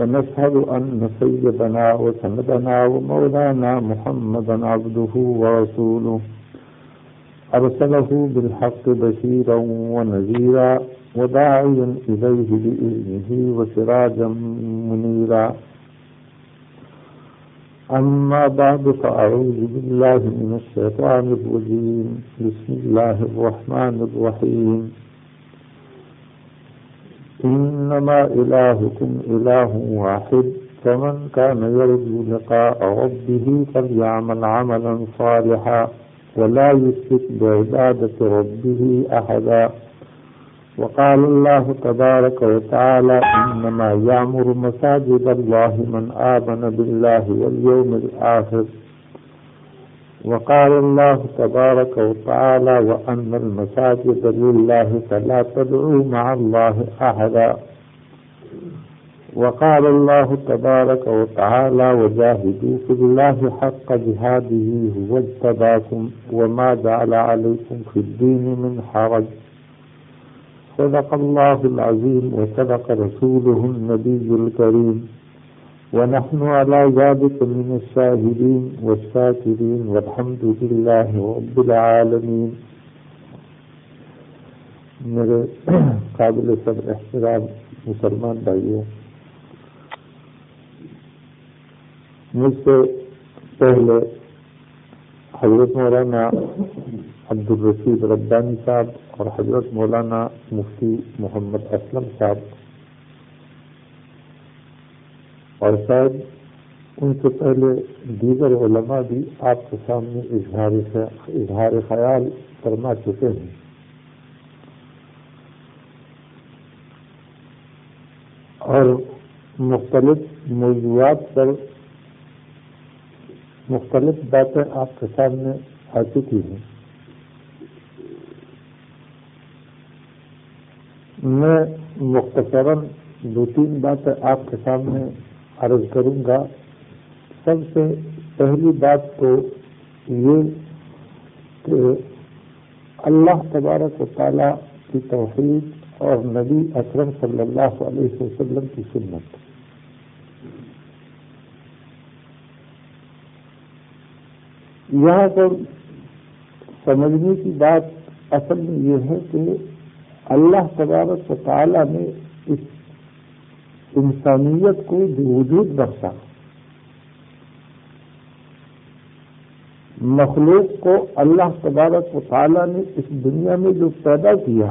ونشهد أن سيدنا وسندنا ومولانا محمدا عبده ورسوله. أرسله بالحق بشيرا ونذيرا وداعيا إليه بإذنه وسراجا منيرا. أما بعد فأعوذ بالله من الشيطان الرجيم. بسم الله الرحمن الرحيم. إنما إلهكم إله واحد، فمن كان يرجو لقاء ربه فليعمل عملا صالحا ولا يشرك بعبادة ربه أحدا. وقال الله تبارك وتعالى إنما يعمر مساجد الله من آمن بالله واليوم الآخر. وقال الله تبارك وتعالى وأن المساجد لله فلا تدعوا مع الله أحدا. وقال الله تبارك وتعالى وجاهدوا في الله حق جهاده هو اجتباكم وما جعل عليكم في الدين من حرج. صدق الله العظيم وصدق رسوله النبي الكريم. ونحن على ذلك من الشاهدين والشاكرين والحمد لله رب العالمين. میرے قابل صدر احترام مسلمان بھائیوں مجھ سے پہلے حضرت مولانا عبد الرشید ربانی صاحب اور حضرت مولانا مفتی محمد اسلم صاحب اور شاید ان سے پہلے دیگر علماء بھی آپ کے سامنے اظہار اظہار خیال فرما چکے ہیں۔ اور مختلف موضوعات پر مختلف باتیں آپ کے سامنے آ چکی ہیں۔ میں مختصراً دو تین باتیں آپ کے سامنے عرض کروں گا، سب سے پہلی بات تو یہ کہ اللہ تبارک و تعالی کی توحید اور نبی اکرم صلی اللہ علیہ وسلم کی سنت۔ یہاں پر سمجھنے کی بات اصل میں یہ ہے کہ اللہ تبارک و تعالی نے اس انسانیت کو وجود بخشا مخلوق کو اللہ تبارک و تعالی نے اس دنیا میں جو پیدا کیا،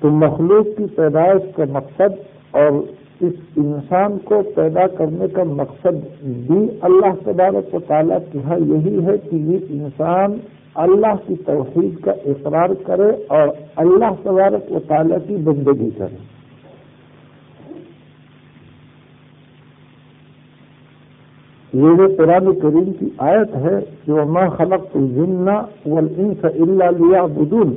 تو مخلوق کی پیدائش کا مقصد اور اس انسان کو پیدا کرنے کا مقصد بھی اللہ تبارک و تعالیٰ کی ہاں یہی ہے کہ یہ انسان اللہ کی توحید کا اقرار کرے اور اللہ تبارک و تعالیٰ کی بندگی کرے۔ یہ جو قرآن کریم کی آیت ہے جو ماں خلق الجنہ والانس الا لیا بدون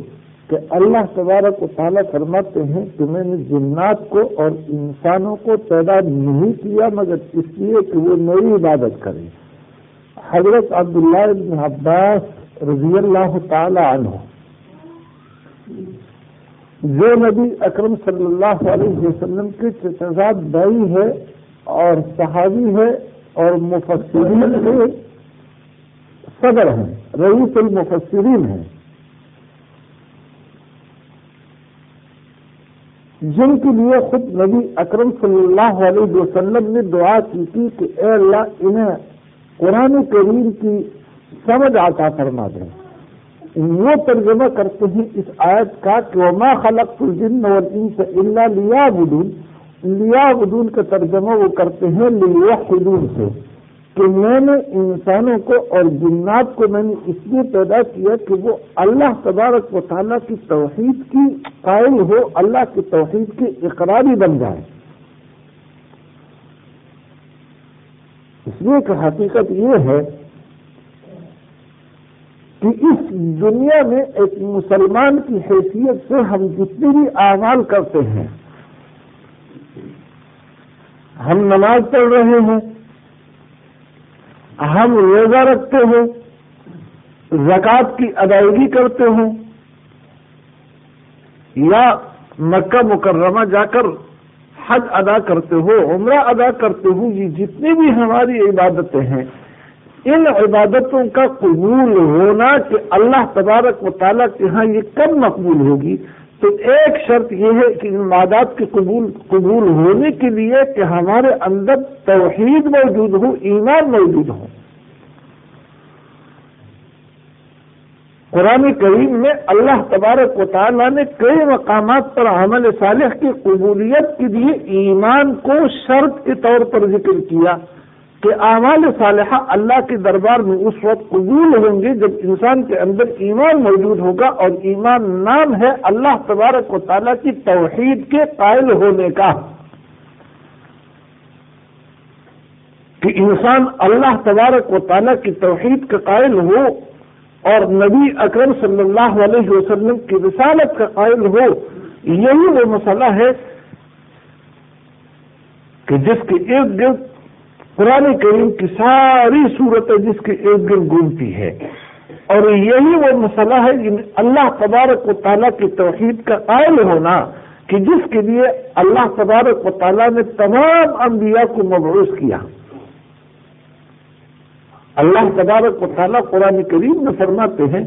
کہ اللہ تبارک و تعالیٰ فرماتے ہیں کہ میں نے جنات کو اور انسانوں کو پیدا نہیں کیا، مگر اس لیے کہ وہ میری عبادت کرے حضرت عبداللہ بن عباس رضی اللہ تعالی عنہ۔ جو نبی اکرم صلی اللہ علیہ وسلم کے چچزاد بھائی ہے اور صحابی ہے اور مفسرین کے صدر ہیں، رئیس المفسرین ہیں۔ جن کے لیے خود نبی اکرم صلی اللہ علیہ وسلم نے دعا کی تھی کہ اے اللہ انہیں قرآن کریم کی سمجھ آتا فرما دیں وہ ترجمہ کرتے ہیں اس آیت کا کہ وما خلق الجن والانس اللہ لیا بدون لیا بدون کا ترجمہ وہ کرتے ہیں لیا خدون سے کہ میں نے انسانوں کو اور جنات کو میں نے اس لیے پیدا کیا کہ وہ اللہ تبارک و تعالیٰ کی توحید کی قائل ہو، اللہ کی توحید کی اقراری بن جائے۔ اس لیے کہ حقیقت یہ ہے کہ اس دنیا میں ایک مسلمان کی حیثیت سے ہم جتنی بھی اعمال کرتے ہیں، ہم نماز پڑھ رہے ہیں، ہم روزہ رکھتے ہیں، زکوٰۃ کی ادائیگی کرتے ہیں، یا مکہ مکرمہ جا کر حج ادا کرتے ہو، عمرہ ادا کرتے ہو، یہ جتنی بھی ہماری عبادتیں ہیں ان عبادتوں کا قبول ہونا کہ اللہ تبارک و تعالیٰ کے ہاں یہ کب مقبول ہوگی؟ تو ایک شرط یہ ہے کہ ان عبادات کے قبول قبول ہونے کے لیے کہ ہمارے اندر توحید موجود ہو، ایمان موجود ہو۔ قرآن کریم میں اللہ تبارک و تعالیٰ نے کئی مقامات پر عمل صالح کی قبولیت کے لیے ایمان کو شرط کے طور پر ذکر کیا۔ کہ اعمال صالحہ اللہ کے دربار میں اس وقت قبول ہوں گے جب انسان کے اندر ایمان موجود ہوگا اور ایمان نام ہے اللہ تبارک و تعالیٰ کی توحید کے قائل ہونے کا۔ کہ انسان اللہ تبارک و تعالیٰ کی توحید کا قائل ہو اور نبی اکرم صلی اللہ علیہ وسلم کی رسالت کا قائل ہو، یہی وہ مسئلہ ہے کہ جس کے ارد گرد قرآن کریم کی ساری صورتیں جس کے ارد گرد گھومتی ہے اور یہی وہ مسئلہ ہے جن اللہ تبارک و تعالیٰ کی توحید کا قائل ہونا کہ جس کے لیے اللہ تبارک و تعالیٰ نے تمام انبیاء کو مبعوث کیا۔ اللہ تبارک و تعالیٰ قرآن کریم میں فرماتے ہیں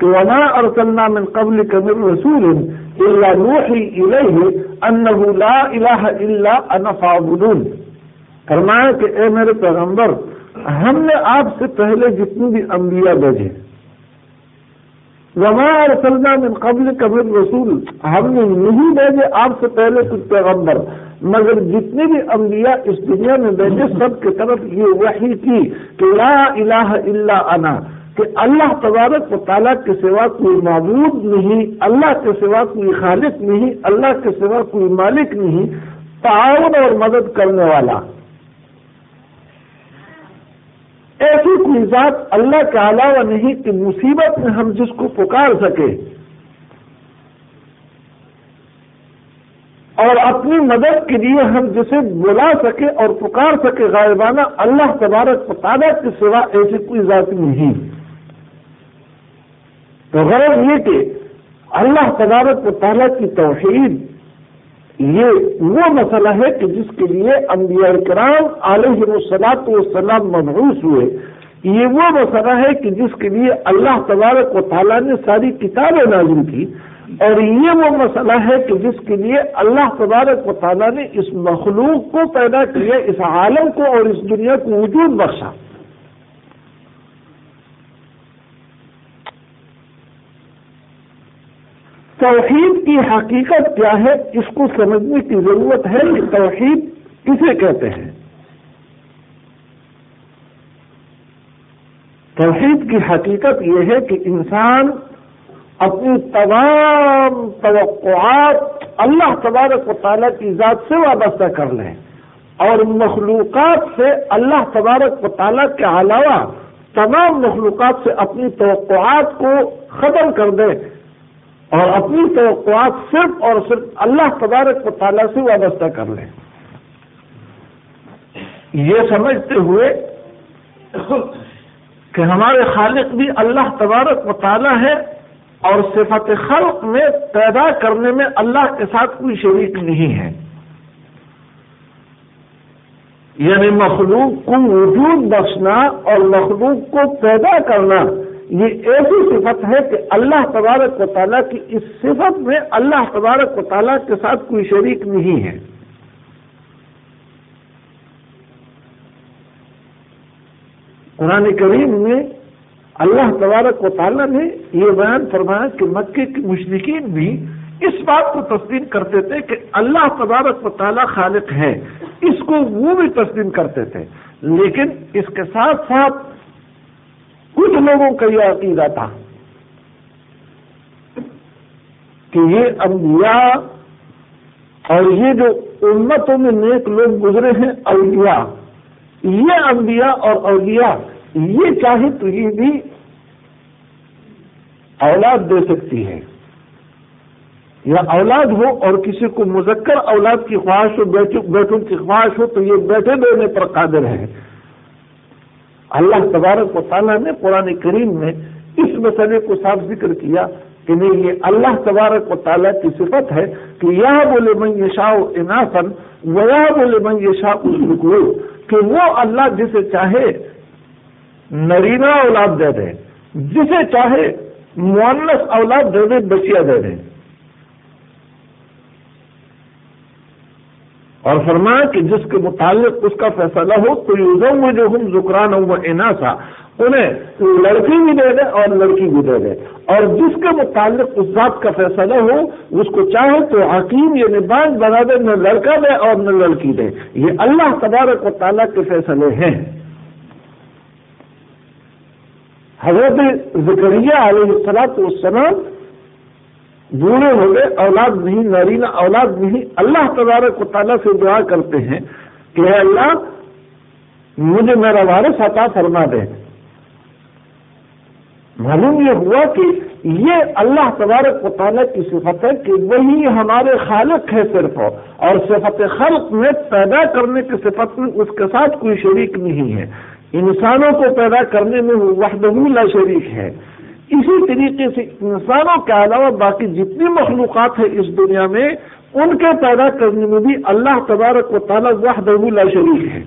کہ وما ارسلنا من قبل من رسول الا نوحي اليه انه لا اله الا انا فاعبدون۔ فرمایا کہ اے میرے پیغمبر، ہم نے آپ سے پہلے جتنی بھی انبیاء بھیجے۔ وما ارسلنا من قبل قبل رسول۔ ہم نے نہیں بھیجے آپ سے پہلے کچھ پیغمبر، مگر جتنے بھی انبیاء اس دنیا میں بھیجے، سب کی طرف یہ وحی کی کہ لا الہ الا انا، کہ اللہ تبارک و تعالیٰ کے سوا کوئی معبود نہیں، اللہ کے سوا کوئی خالق نہیں، اللہ کے سوا کوئی مالک نہیں، تعاون اور مدد کرنے والا۔ ایسی کوئی ذات اللہ کے علاوہ نہیں کہ مصیبت میں ہم جس کو پکار سکے اور اپنی مدد کے لیے ہم جسے بلا سکے اور پکار سکے غائبانہ اللہ تبارک تعالیٰ کے سوا ایسی کوئی ذات نہیں۔ تو غرض یہ کہ اللہ تبارک تعالیٰ کی توحید یہ وہ مسئلہ ہے کہ جس کے لیے انبیاء کرام علیہ السلاط والسلام مبعوث ہوئے۔ یہ وہ مسئلہ ہے کہ جس کے لیے اللہ تبارک و تعالیٰ نے ساری کتابیں نازل کی۔ اور یہ وہ مسئلہ ہے کہ جس کے لیے اللہ تبارک و تعالیٰ نے اس مخلوق کو پیدا کیا، اس عالم کو اور اس دنیا کو وجود بخشا۔ توحید کی حقیقت کیا ہے؟ اس کو سمجھنے کی ضرورت ہے کہ توحید کسے کہتے ہیں؟ توحید کی حقیقت یہ ہے کہ انسان اپنی تمام توقعات اللہ تبارک و تعالیٰ کی ذات سے وابستہ کر لیں اور مخلوقات سے اللہ تبارک و تعالیٰ کے علاوہ تمام مخلوقات سے اپنی توقعات کو ختم کر دیں اور اپنی توقعات صرف اور صرف اللہ تبارک و تعالیٰ سے وابستہ کر لیں۔ یہ سمجھتے ہوئے کہ ہمارے خالق بھی اللہ تبارک و تعالیٰ ہے اور صفت خلق میں پیدا کرنے میں اللہ کے ساتھ کوئی شریک نہیں ہے۔ یعنی مخلوق کو وجود بخشنا اور مخلوق کو پیدا کرنا یہ ایسی صفت ہے کہ اللہ تبارک و تعالیٰ کی اس صفت میں اللہ تبارک و تعالیٰ کے ساتھ کوئی شریک نہیں ہے۔ قرآن کریم میں اللہ تبارک و تعالیٰ نے یہ بیان فرمایا کہ مکے کے مشرقین بھی اس بات کو تسلیم کرتے تھے کہ اللہ تبارک و تعالیٰ خالق ہے۔ اس کو وہ بھی تسلیم کرتے تھے۔ لیکن اس کے ساتھ ساتھ کچھ لوگوں کا یہ عقیدہ تھا کہ یہ انبیاء اور یہ جو امتوں میں نیک لوگ گزرے ہیں، اولیاء، یہ انبیاء اور اولیاء، یہ چاہے تو یہ بھی اولاد دے سکتی ہے یا اولاد ہو اور کسی کو مذکر اولاد کی خواہش ہو بیٹھوں کی خواہش ہو تو یہ بیٹھے دینے پر قادر ہے اللہ تبارک و تعالیٰ نے قرآن کریم میں اس مسئلے کو صاف ذکر کیا کہ نہیں، یہ اللہ تبارک و تعالیٰ کی صفت ہے کہ یہ بولے من یہ شاہ اناسن وہ بولے من یہ شاہ کہ وہ اللہ جسے چاہے نرینا اولاد دے دیں، جسے چاہے معنس اولاد دے دیں، بچیا دے دیں۔ اور فرمایا کہ جس کے متعلق اس کا فیصلہ ہو، تو یوزوں میں جو ہم زکران ہوں وہ اناسا، انہیں لڑکی بھی دے دے اور لڑکی بھی دے دے۔ اور جس کے متعلق اس ذات کا فیصلہ ہو اس کو چاہے تو حکیم یعنی یہ نباز بنا دے، نہ لڑکا دے اور نہ لڑکی دے۔ یہ اللہ تبارک و تعالیٰ کے فیصلے ہیں۔ حضرت ذکریہ علیہ السلاط والسلام بوڑھے ہو گئے اولاد نہیں نرینا اولاد نہیں، اللہ تبارک و تعالیٰ سے دعا کرتے ہیں کہ اے اللہ، مجھے میرا وارث عطا فرما دے۔ معلوم یہ ہوا کہ یہ اللہ تبارک و تعالیٰ کی صفت ہے کہ وہی ہمارے خالق ہے صرف، اور صفت خلق میں پیدا کرنے کی صفت میں اس کے ساتھ کوئی شریک نہیں ہے۔ انسانوں کو پیدا کرنے میں وحدہ لا شریک ہے۔ اسی طریقے سے انسانوں کے علاوہ باقی جتنی مخلوقات ہیں اس دنیا میں، ان کے پیدا کرنے میں بھی اللہ تبارک و تعالیٰ وحدہ لا شریک ہے۔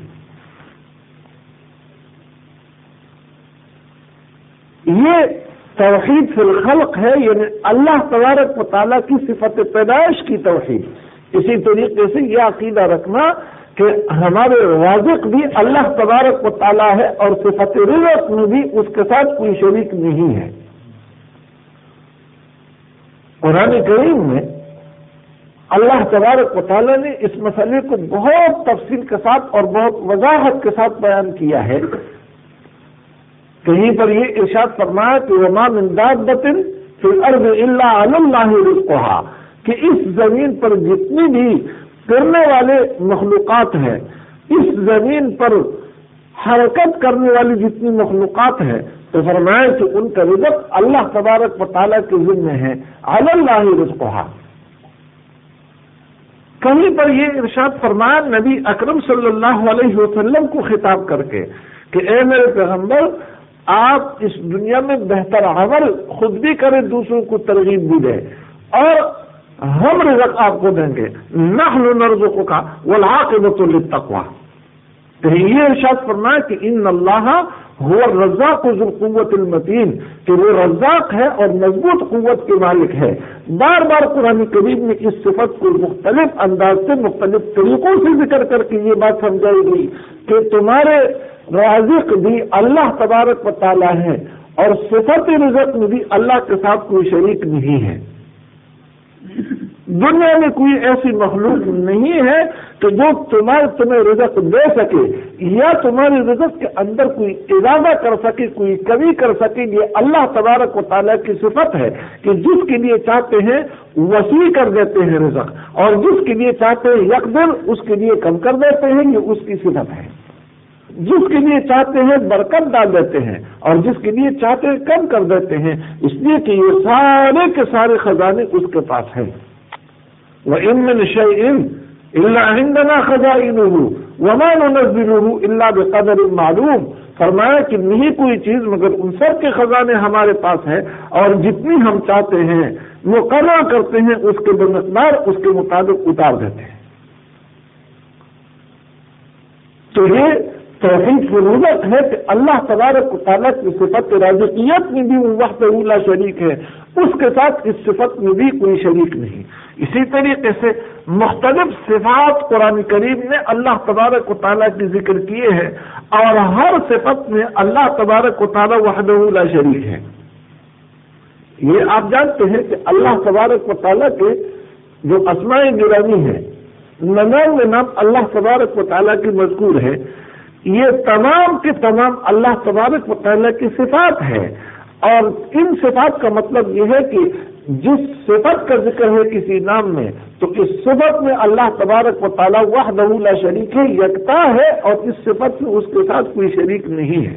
یہ توحید فی الخلق ہے یعنی اللہ تبارک و تعالیٰ کی صفت پیدائش کی توحید۔ اسی طریقے سے یہ عقیدہ رکھنا کہ ہمارے رازق بھی اللہ تبارک و تعالیٰ ہے اور صفت رزق میں بھی اس کے ساتھ کوئی شریک نہیں ہے۔ قرآن کریم میں اللہ تبارک و تعالیٰ نے اس مسئلے کو بہت تفصیل کے ساتھ اور بہت وضاحت کے ساتھ بیان کیا ہے۔ کہیں پر یہ ارشاد فرمایا کہ امام امداد بطن پھر ارد اللہ اللہ رسکوہا کہ اس زمین پر جتنی بھی کرنے والے مخلوقات ہیں، اس زمین پر حرکت کرنے والی جتنی مخلوقات ہیں تو فرمایا کہ ان کا رزق اللہ تبارک و تعالیٰ کے ذمے ہے۔ اللہ رسکوہا کہیں پر یہ ارشاد فرمایا، نبی اکرم صلی اللہ علیہ وسلم کو خطاب کر کے کہ اے میرے پیغمبر، آپ اس دنیا میں بہتر عمل خود بھی کریں، دوسروں کو ترغیب بھی دیں۔ اور ہم رزق آپ کو دیں گے۔ نحن نرزقوں کا وہ للتقوى تو یہ ارشاد فرمایا کہ ان اللہ ہو رزاق ذو قوت المتین کہ وہ رزاق ہے اور مضبوط قوت کے مالک ہے۔ بار بار قرآن کریم نے اس صفت کو مختلف انداز سے مختلف طریقوں سے ذکر کر کے یہ بات سمجھائی گئی کہ تمہارے رازق بھی اللہ تبارک و تعالیٰ ہے اور صفت رزق میں بھی اللہ کے ساتھ کوئی شریک نہیں ہے۔ دنیا میں کوئی ایسی مخلوق نہیں ہے کہ جو تمہارے تمہیں رزق دے سکے، یا تمہاری رزق کے اندر کوئی ارادہ کر سکے، کوئی کمی کر سکے، یہ اللہ تبارک و تعالیٰ کی صفت ہے کہ جس کے لیے چاہتے ہیں وسیع کر دیتے ہیں رزق، اور جس کے لیے چاہتے ہیں یک اس کے لیے کم کر دیتے ہیں، یہ اس کی صفت ہے۔ جس کے لیے چاہتے ہیں برکت ڈال دیتے ہیں، اور جس کے لیے چاہتے ہیں کم کر دیتے ہیں، اس لیے کہ یہ سارے کے سارے خزانے اس کے پاس ہیں۔ وہ امن شعین اللہ عندنا خزائن ومان نظر اللہ بقدر معلوم فرمایا کہ نہیں کوئی چیز مگر ان سب کے خزانے ہمارے پاس ہے اور جتنی ہم چاہتے ہیں مقرر کرتے ہیں اس کے بمقدار اس کے مطابق اتار دیتے ہیں۔ تو یہ توحید ضرورت ہے کہ اللہ تبارک تعالیٰ کی صفت راجقیت میں بھی وقت اولا شریک ہے، اس کے ساتھ اس صفت میں بھی کوئی شریک نہیں۔ اسی طریقے سے مختلف صفات قرآن کریم نے اللہ تبارک و تعالیٰ کی ذکر کیے ہیں اور ہر صفت میں اللہ تبارک و تعالیٰ وحد اللہ شریک ہے۔ یہ آپ جانتے ہیں کہ اللہ تبارک و تعالیٰ کے جو اسماء گرانی ہے ننانوے نام اللہ تبارک و تعالیٰ کی مذکور ہے یہ تمام کے تمام اللہ تبارک و تعالیٰ کی صفات ہے اور ان صفات کا مطلب یہ ہے کہ جس صفت کا ذکر ہے کسی نام میں، تو اس صفت میں اللہ تبارک و تعالیٰ وحدہ لا شریک ہے، یکتا ہے، اور اس صفت میں اس کے ساتھ کوئی شریک نہیں ہے۔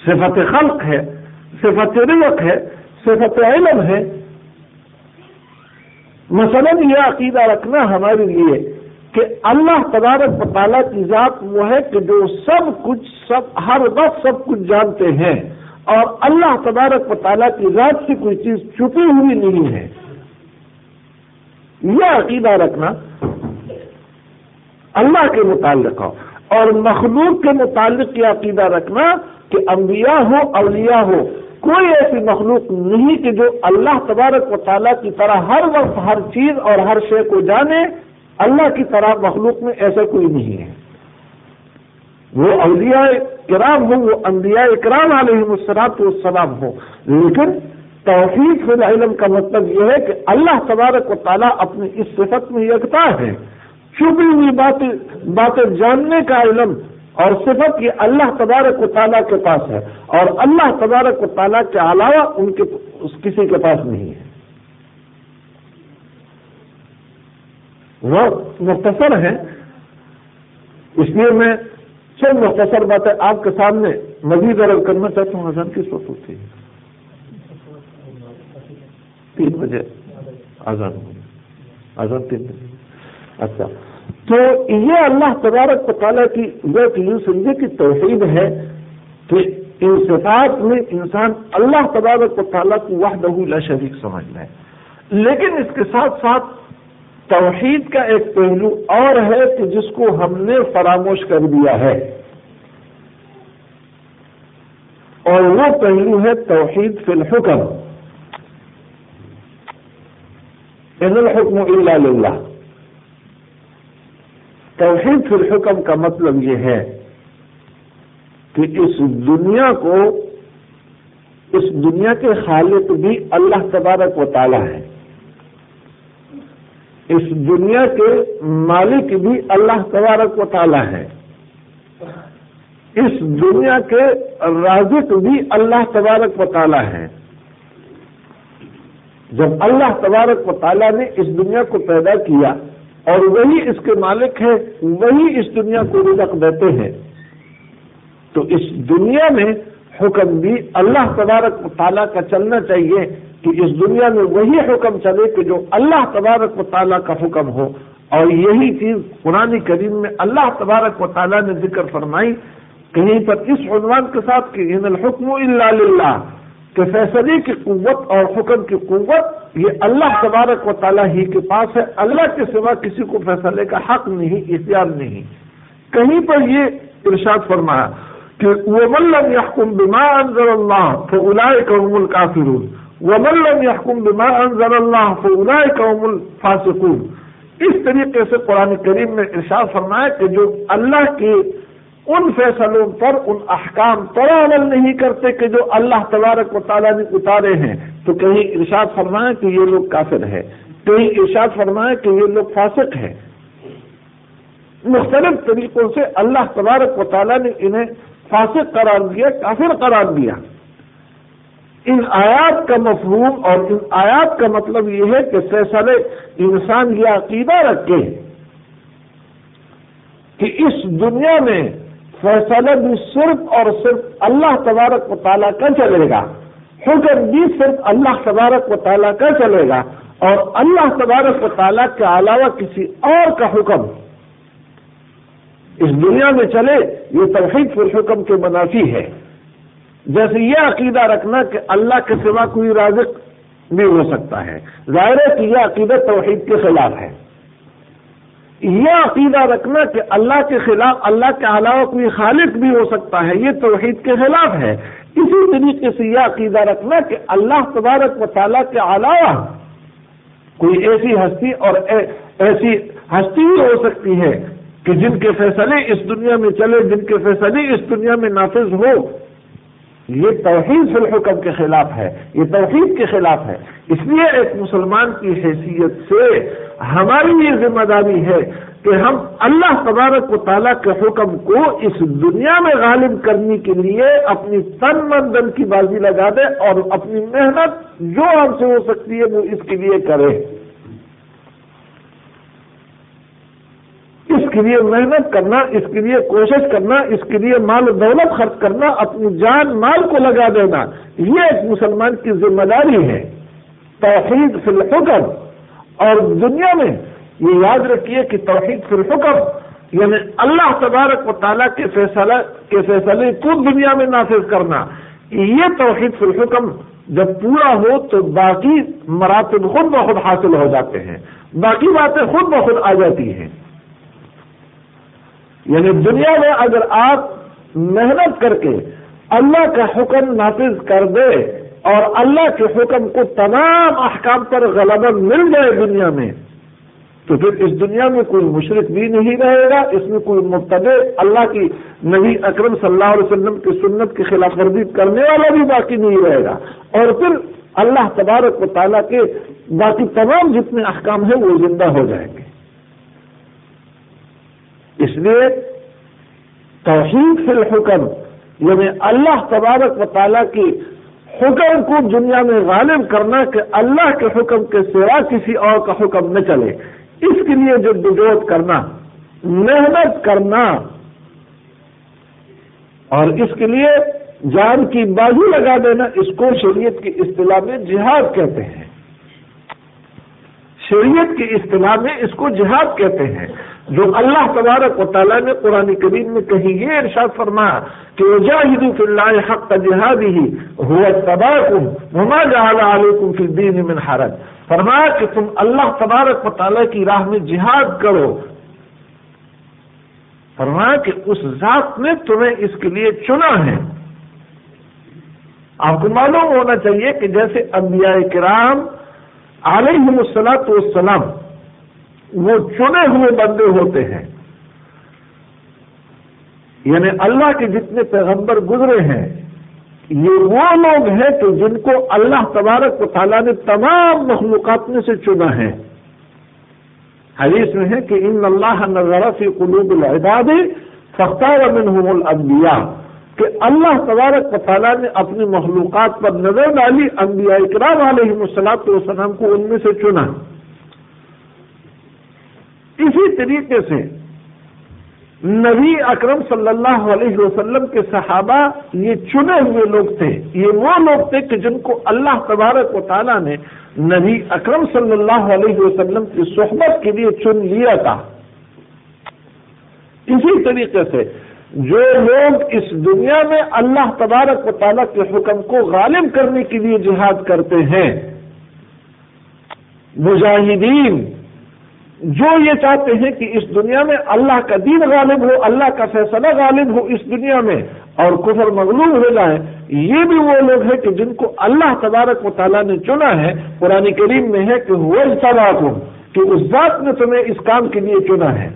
صفت خلق ہے، صفت رزق ہے، صفت علم ہے۔ مثلا یہ عقیدہ رکھنا ہمارے لیے کہ اللہ تبارک و تعالیٰ کی ذات وہ ہے کہ جو سب کچھ سب ہر وقت سب کچھ جانتے ہیں اور اللہ تبارک و تعالیٰ کی ذات سے کوئی چیز چھپی ہوئی نہیں ہے۔ یہ عقیدہ رکھنا اللہ کے متعلق ہو اور مخلوق کے متعلق یہ عقیدہ رکھنا کہ انبیاء ہو، اولیاء ہو، کوئی ایسی مخلوق نہیں کہ جو اللہ تبارک و تعالیٰ کی طرح ہر وقت ہر چیز اور ہر شے کو جانے اللہ کی طرح مخلوق میں ایسا کوئی نہیں ہے۔ وہ اولیاء کرام ہوں، وہ انبیاء اکرام علیہ مسرات والسلام ہو لیکن توحید فی العلم کا مطلب یہ ہے کہ اللہ تبارک و تعالیٰ اپنی اس صفت میں یکتا ہے۔ چھپی ہوئی باتیں باتیں جاننے کا علم اور صفت یہ اللہ تبارک و تعالیٰ کے پاس ہے۔ اور اللہ تبارک و تعالیٰ کے علاوہ ان کے کسی کے پاس نہیں ہے۔ وہ مختصر ہیں۔ اس لیے میں چند مختصر باتیں آپ کے سامنے مزید عرض کرنا چاہتا ہوں۔ آزان کس وقت ہوتی ہے؟ تین بجے۔ آزان آزان تین بجے۔ اچھا۔ تو یہ اللہ تبارک و تعالیٰ کی یوں سمجھے کی توحید ہے کہ ان صفات میں انسان اللہ تبارک و تعالیٰ کو وحدہ لا شریک سمجھنا ہے۔ لیکن اس کے ساتھ ساتھ توحید کا ایک پہلو اور ہے کہ جس کو ہم نے فراموش کر دیا ہے۔ اور وہ پہلو ہے توحید فی الحکم۔ ان الحکم الا للہ۔ توحید فی الحکم کا مطلب یہ ہے کہ اس دنیا کو، اس دنیا کے خالق بھی اللہ تبارک و تعالی ہے اس دنیا کے مالک بھی اللہ تبارک و تعالی ہے اس دنیا کے رازق بھی اللہ تبارک و تعالی ہے جب اللہ تبارک و تعالیٰ نے اس دنیا کو پیدا کیا اور وہی اس کے مالک ہے وہی اس دنیا کو رزق دیتے ہیں، تو اس دنیا میں حکم بھی اللہ تبارک و تعالیٰ کا چلنا چاہیے۔ کہ اس دنیا میں وہی حکم چلے کہ جو اللہ تبارک و تعالیٰ کا حکم ہو۔ اور یہی چیز قرآن کریم میں اللہ تبارک و تعالیٰ نے ذکر فرمائی۔ کہیں پر اس عنوان کے ساتھ کہ ان الحکم اللہ کہ فیصلے کی قوت اور حکم کی قوت، یہ اللہ تبارک و تعالیٰ ہی کے پاس ہے۔ اللہ کے سوا کسی کو فیصلے کا حق نہیں، اختیار نہیں۔ کہیں پر یہ ارشاد فرمایا کہ وہ ملم یحکم بما انزل اللہ تو الائے کا ومن لم يحكم بما انزل الله فاولئك هم الفاسقون۔ اس طریقے سے قرآن کریم میں ارشاد فرمایا کہ جو اللہ کے ان فیصلوں پر، ان احکام پر عمل نہیں کرتے کہ جو اللہ تبارک و تعالیٰ نے اتارے ہیں، تو کہیں ارشاد فرمایا کہ یہ لوگ کافر ہے کہیں ارشاد فرمایا کہ یہ لوگ فاسق ہیں۔ مختلف طریقوں سے اللہ تبارک و تعالیٰ نے انہیں فاسق قرار دیا، کافر قرار دیا۔ ان آیات کا مفہوم اور ان آیات کا مطلب یہ ہے کہ فیصلے انسان یہ عقیدہ رکھے کہ اس دنیا میں فیصلے بھی صرف اور صرف اللہ تبارک و تعالیٰ کا چلے گا۔ حکم بھی صرف اللہ تبارک و تعالیٰ کا چلے گا۔ اور اللہ تبارک و تعالیٰ کے علاوہ کسی اور کا حکم اس دنیا میں چلے، یہ توحید فی الحکم کے منافی ہے۔ جیسے یہ عقیدہ رکھنا کہ اللہ کے سوا کوئی رازق نہیں ہو سکتا ہے۔ ظاہر ہے کہ یہ عقیدہ توحید کے خلاف ہے۔ یہ عقیدہ رکھنا کہ اللہ کے خلاف، اللہ کے علاوہ کوئی خالق بھی ہو سکتا ہے، یہ توحید کے خلاف ہے۔ اسی طریقے سے یہ عقیدہ رکھنا کہ اللہ تبارک و تعالیٰ کے علاوہ کوئی ایسی ہستی اور ایسی ہستی بھی ہو سکتی ہے کہ جن کے فیصلے اس دنیا میں چلے، جن کے فیصلے اس دنیا میں نافذ ہو۔ یہ توحید فی الحکم کے خلاف ہے، یہ توحید کے خلاف ہے۔ اس لیے ایک مسلمان کی حیثیت سے ہماری یہ ذمہ داری ہے کہ ہم اللہ تبارک و تعالیٰ کے حکم کو اس دنیا میں غالب کرنے کے لیے اپنی تن من دن کی بازی لگا دیں اور اپنی محنت جو ہم سے ہو سکتی ہے وہ اس کے لیے کریں۔ اس کے لیے محنت کرنا، اس کے لیے کوشش کرنا، اس کے لیے مال و دولت خرچ کرنا، اپنی جان مال کو لگا دینا، یہ ایک مسلمان کی ذمہ داری ہے۔ توحید فی الحکم۔ اور دنیا میں یہ یاد رکھیے کہ توحید فی الحکم یعنی اللہ تبارک و تعالیٰ کے فیصلہ، کے فیصلے کو دنیا میں نافذ کرنا۔ یہ توحید فی الحکم جب پورا ہو تو باقی مراتب خود بخود حاصل ہو جاتے ہیں۔ باقی باتیں خود بخود آ جاتی ہیں۔ یعنی دنیا میں اگر آپ محنت کر کے اللہ کا حکم نافذ کر دے اور اللہ کے حکم کو تمام احکام پر غلبہ مل جائے دنیا میں، تو پھر اس دنیا میں کوئی مشرق بھی نہیں رہے گا، اس میں کوئی مبتد اللہ کی نبی اکرم صلی اللہ علیہ وسلم کی سنت کی خلاف ورزی کرنے والا بھی باقی نہیں رہے گا۔ اور پھر اللہ تبارک و تعالیٰ کے باقی تمام جتنے احکام ہیں وہ زندہ ہو جائیں گے۔ اس لیے توحید فی الحکم یعنی اللہ تبارک و تعالیٰ کی حکم کو دنیا میں غالب کرنا کہ اللہ کے حکم کے سوا کسی اور کا حکم نہ چلے۔ اس کے لیے جو دجوت کرنا، محنت کرنا، اور اس کے لیے جان کی بازی لگا دینا، اس کو شریعت کی اصطلاح میں جہاد کہتے ہیں۔ شریعت کی اصطلاح میں اس کو جہاد کہتے ہیں۔ جو اللہ تبارک و تعالیٰ نے قرآن کریم میں کہیں یہ ارشاد فرمایا کہ جاہد فی اللہ حق کا جہاد ہی ہوا تباہ مما جہاد علیکم فی الدین من حرج فرمایا کہ تم اللہ تبارک و تعالیٰ کی راہ میں جہاد کرو۔ فرمایا کہ اس ذات نے تمہیں اس کے لیے چنا ہے۔ آپ کو معلوم ہونا چاہیے کہ جیسے انبیاء کرام علیہ السلاط والسلام وہ چنے ہوئے بندے ہوتے ہیں۔ یعنی اللہ کے جتنے پیغمبر گزرے ہیں، یہ وہ لوگ ہیں کہ جن کو اللہ تبارک و تعالیٰ نے تمام مخلوقات میں سے چنا ہے۔ حدیث میں ہے کہ ان اللہ نظر فی قلوب العباد فختار منہم الانبیاء، کہ اللہ تبارک و تعالیٰ نے اپنی مخلوقات پر نظر ڈالی، انبیاء اکرام علیہ السلاط والسلام کو ان میں سے چنا۔ اسی طریقے سے نبی اکرم صلی اللہ علیہ وسلم کے صحابہ یہ چنے ہوئے لوگ تھے۔ یہ وہ لوگ تھے کہ جن کو اللہ تبارک و تعالیٰ نے نبی اکرم صلی اللہ علیہ وسلم کی صحبت کے لیے چن لیا تھا۔ اسی طریقے سے جو لوگ اس دنیا میں اللہ تبارک و تعالیٰ کے حکم کو غالب کرنے کے لیے جہاد کرتے ہیں، مجاہدین جو یہ چاہتے ہیں کہ اس دنیا میں اللہ کا دین غالب ہو، اللہ کا فیصلہ غالب ہو اس دنیا میں اور کفر مغلوب ہو جائے، یہ بھی وہ لوگ ہیں کہ جن کو اللہ تبارک و تعالیٰ نے چنا ہے، قرآن کریم میں ہے کہ وہ سوال ہوں، کہ اس ذات نے تمہیں اس کام کے لیے چنا ہے۔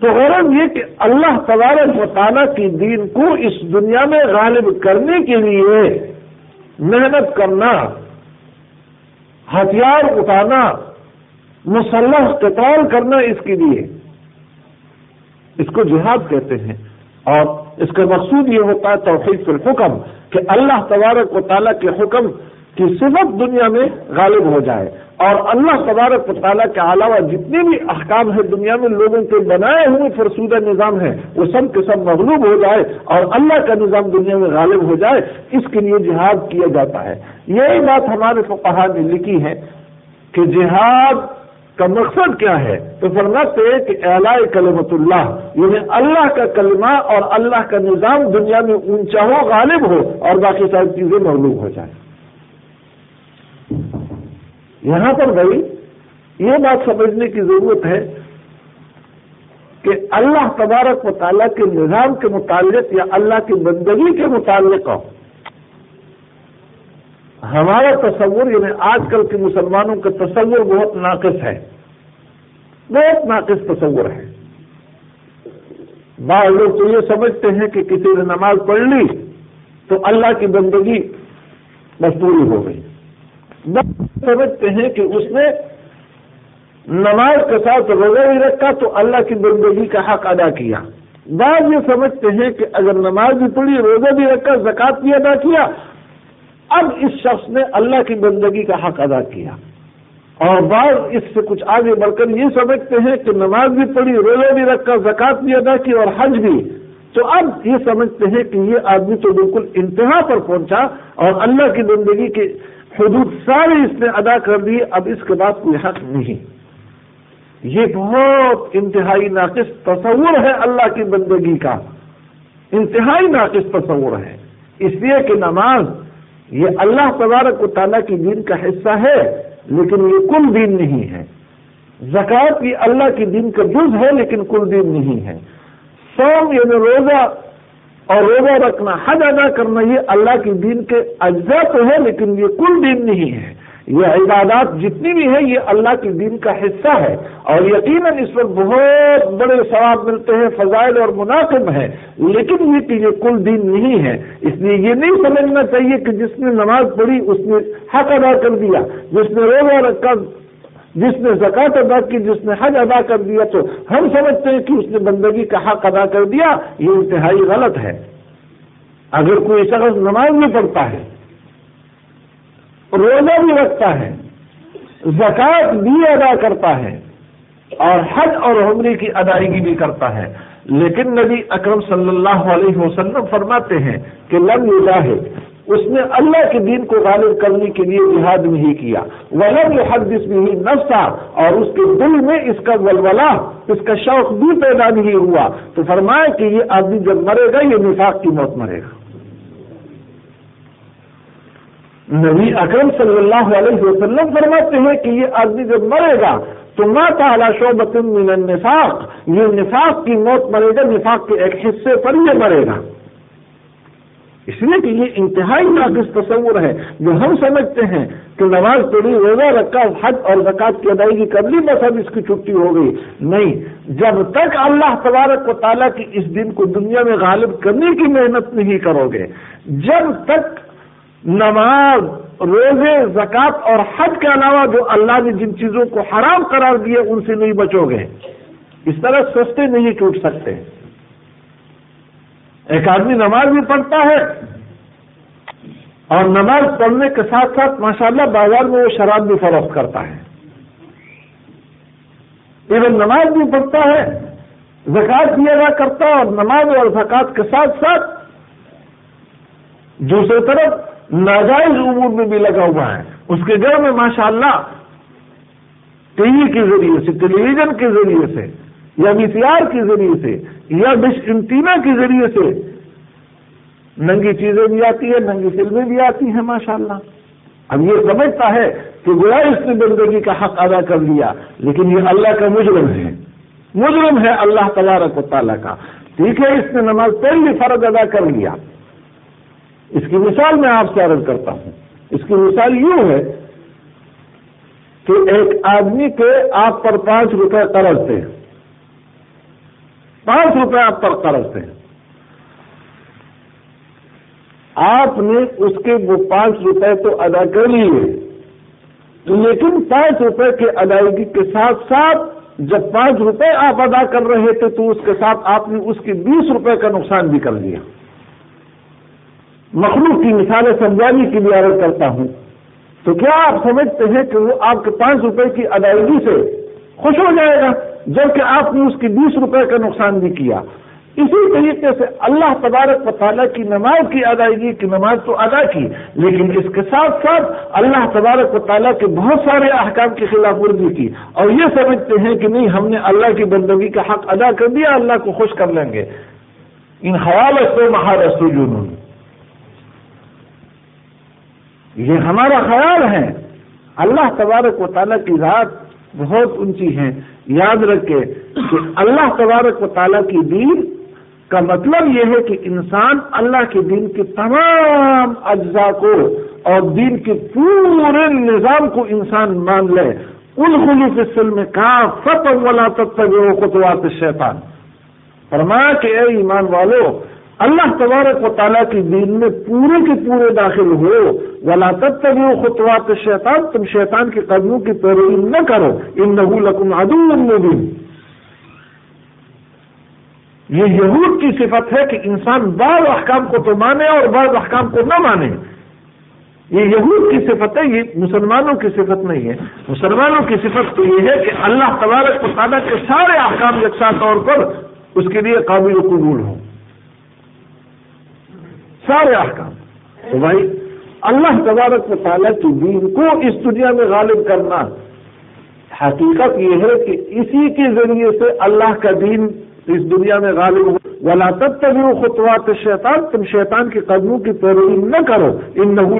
تو غرض یہ کہ اللہ تبارک و تعالیٰ کی دین کو اس دنیا میں غالب کرنے کے لیے محنت کرنا، ہتھیار اٹھانا، مسلح قتال کرنا اس کے لیے۔ اس کو جہاد کہتے ہیں۔ اور اس کا مقصود یہ ہوتا ہے توفیق الحکم، کہ اللہ تبارک و تعالیٰ کے حکم کی صفت دنیا میں غالب ہو جائے۔ اور اللہ تبارک و تعالیٰ کے علاوہ جتنے بھی احکام ہیں دنیا میں لوگوں کے بنائے ہوئے فرسودہ نظام ہے وہ سب کے سب مغلوب ہو جائے اور اللہ کا نظام دنیا میں غالب ہو جائے، اس کے لیے جہاد کیا جاتا ہے۔ یہی بات ہمارے فقہا نے لکھی ہے کہ جہاد کا مقصد کیا ہے؟ تو فرماتے کہ اعلی کلمت اللہ یعنی اللہ کا کلمہ اور اللہ کا نظام دنیا میں اونچا ہو، غالب ہو اور باقی ساری چیزیں مغلوب ہو جائیں۔ یہاں پر بھائی، یہ بات سمجھنے کی ضرورت ہے کہ اللہ تبارک و تعالیٰ کے نظام کے متعلق یا اللہ کی بندگی کے متعلق ہمارا تصور یعنی آج کل کے مسلمانوں کا تصور بہت ناقص ہے۔ بہت ناقص تصور ہے۔ بعض لوگ تو یہ سمجھتے ہیں کہ کسی نے نماز پڑھ لی تو اللہ کی بندگی بس پوری ہو گئی۔ سمجھتے ہیں کہ اس نے نماز کے ساتھ روزہ بھی رکھا تو اللہ کی بندگی کا حق ادا کیا۔ بعض یہ سمجھتے ہیں کہ اگر نماز بھی پڑھی، روزہ بھی رکھا زکات بھی ادا کیا، اب اس شخص نے اللہ کی بندگی کا حق ادا کیا۔ اور بعض اس سے کچھ آگے بڑھ کر یہ سمجھتے ہیں کہ نماز بھی پڑھی، روزہ بھی رکھا زکات بھی ادا کی اور حج بھی۔ تو اب یہ سمجھتے ہیں کہ یہ آدمی تو بالکل انتہا پر پہنچا اور اللہ کی زندگی کے حدود سارے اس نے ادا کر دیے، اب اس کے بعد کوئی حق نہیں۔ یہ بہت انتہائی ناقص تصور ہے اللہ کی بندگی کا۔ انتہائی ناقص تصور ہے۔ اس لیے کہ نماز یہ اللہ تبارک و تعالیٰ کی دین کا حصہ ہے، لیکن یہ کل دین نہیں ہے۔ زکوٰۃ بھی اللہ کی دین کا جز ہے، لیکن کل دین نہیں ہے۔ سوم یعنی روزہ اور روزہ رکھنا، حج ادا کرنا، یہ اللہ کی دین کے اجزاء تو ہے لیکن یہ کل دین نہیں ہے۔ یہ عبادات جتنی بھی ہے یہ اللہ کی دین کا حصہ ہے۔ اور یقیناً اس وقت بہت بڑے ثواب ملتے ہیں، فضائل اور مناسب ہے لیکن یہ کہ یہ کل دین نہیں ہے۔ اس لیے یہ نہیں سمجھنا چاہیے کہ جس نے نماز پڑھی، اس نے حق ادا کر دیا۔ جس نے روزہ رکھا جس نے زکات ادا کی، جس نے حج ادا کر دیا، تو ہم سمجھتے ہیں کہ اس نے بندگی کا حق ادا کر دیا، یہ انتہائی غلط ہے۔ اگر کوئی شخص نماز میں پڑھتا ہے، روزہ بھی رکھتا ہے زکات بھی ادا کرتا ہے، اور حج اور عمری کی ادائیگی بھی کرتا ہے، لیکن نبی اکرم صلی اللہ علیہ وسلم فرماتے ہیں کہ لم یجاہد اس نے اللہ کے دین کو غالب کرنے کے لیے جہاد نہیں کیا۔ ولم یحدث بھی نفسا اور اس کے دل میں اس کا ولولہ، اس کا شوق بھی پیدا نہیں ہوا۔ تو فرمایا کہ یہ آدمی جب مرے گا، یہ نفاق کی موت مرے گا۔ نبی اکرم صلی اللہ علیہ وسلم فرماتے ہیں کہ یہ آدمی جب مرے گا، تو ماں تعالیٰ شعبت من النفاق۔ یہ نفاق کی موت مرے گا، نفاق کے ایک حصے پر یہ مرے گا۔ اس لیے کہ یہ انتہائی ناقص تصور ہے جو ہم سمجھتے ہیں کہ نماز پڑھی، روزہ رکھا، حج اور زکات کی ادائیگی کر لی، بس اب اس کی چھٹی ہو گئی۔ نہیں، جب تک اللہ تبارک و تعالیٰ کی اس دن کو دنیا میں غالب کرنے کی محنت نہیں کرو گے، جب تک نماز، روزے زکات اور حج کے علاوہ جو اللہ نے جن چیزوں کو حرام قرار دیے ان سے نہیں بچو گے۔ اس طرح سستے نہیں ٹوٹ سکتے۔ ایک آدمی نماز بھی پڑھتا ہے اور نماز پڑھنے کے ساتھ ساتھ ماشاءاللہ بازار میں وہ شراب بھی فروخت کرتا ہے۔ ایون نماز بھی پڑھتا ہے زکات بھی ادا کرتا ہے اور نماز اور زکات کے ساتھ ساتھ دوسری طرف ناجائز امور میں بھی لگا ہوا ہے۔ اس کے گھر میں ماشاء اللہ ٹی وی کے ذریعے سے، ٹیلی ویژن کے ذریعے سے یا بی سی آر کے ذریعے سے، یا ڈش انٹینا کے ذریعے سے۔ ننگی چیزیں بھی آتی ہیں، ننگی فلمیں بھی آتی ہیں ماشاء اللہ اب یہ سمجھتا ہے کہ گویا اس نے بندگی کا حق ادا کر لیا، لیکن یہ اللہ کا مجرم ہے۔ مجرم ہے اللہ تبارک و تعالیٰ کا۔ ٹھیک ہے، اس نے نماز پہلی فرض ادا کر لیا۔ اس کی مثال میں آپ سے عرض کرتا ہوں۔ اس کی مثال یوں ہے کہ ایک آدمی کے آپ پر پانچ روپے قرض تھے۔ پانچ روپے آپ پر قرض تھے آپ نے اس کے وہ پانچ روپے تو ادا کر لیے، لیکن پانچ روپے کی ادائیگی کے ساتھ ساتھ جب پانچ روپے آپ ادا کر رہے تھے تو اس کے ساتھ آپ نے اس کے بیس روپے کا نقصان بھی کر لیا مخلوق کی مثالیں سمجھانے کے لیے عرض کرتا ہوں۔ تو کیا آپ سمجھتے ہیں کہ وہ آپ کے پانچ روپے کی ادائیگی سے خوش ہو جائے گا؟ جبکہ آپ نے اس کی بیس روپے کا نقصان بھی کیا۔ اسی طریقے سے اللہ تبارک و تعالیٰ کی نماز کی ادائیگی کی نماز تو ادا کی، لیکن اس کے ساتھ ساتھ اللہ تبارک و تعالیٰ کے بہت سارے احکام کی خلاف ورزی کی۔ اور یہ سمجھتے ہیں کہ نہیں، ہم نے اللہ کی بندگی کا حق ادا کر دیا، اللہ کو خوش کر لیں گے۔ ان خیال سے مہاراشٹر جنہوں نے یہ ہمارا خیال ہے۔ اللہ تبارک و تعالیٰ کی ذات بہت اونچی ہے یاد رکھے کہ اللہ تبارک و تعالیٰ کی دین کا مطلب یہ ہے کہ انسان اللہ کے دین کے تمام اجزاء کو اور دین کے پورے نظام کو انسان مان لے۔ ان خلوف سلم کا فتح والا تب تک وہ خطوات شیطان فرمایا کہ اے ایمان والو اللہ تبارک و تعالیٰ کی دین میں پورے کے پورے داخل ہو، ولا تب تک وہ خطوات شیطان تم شیطان کے قدموں کی پیروی نہ کرو۔ ان نبو لکم عدو یہ یہود کی صفت ہے کہ انسان بعض احکام کو تو مانے اور بعض احکام کو نہ مانے۔ یہ یہود کی صفت ہے، یہ مسلمانوں کی صفت نہیں ہے۔ مسلمانوں کی صفت تو یہ ہے کہ اللہ تبارک و تعالیٰ کے سارے احکام یکساں طور پر اس کے لیے قابل قبول ہوں سارے احکام۔ تو بھائی، اللہ تبارک و تعالیٰ کی دین کو اس دنیا میں غالب کرنا حقیقت یہ ہے کہ اسی کے ذریعے سے اللہ کا دین اس دنیا میں غالب ہو۔ ولا تب تبھی خطوات شیطان تم شیطان کے قدموں کی پیروی نہ کرو۔ ان نحو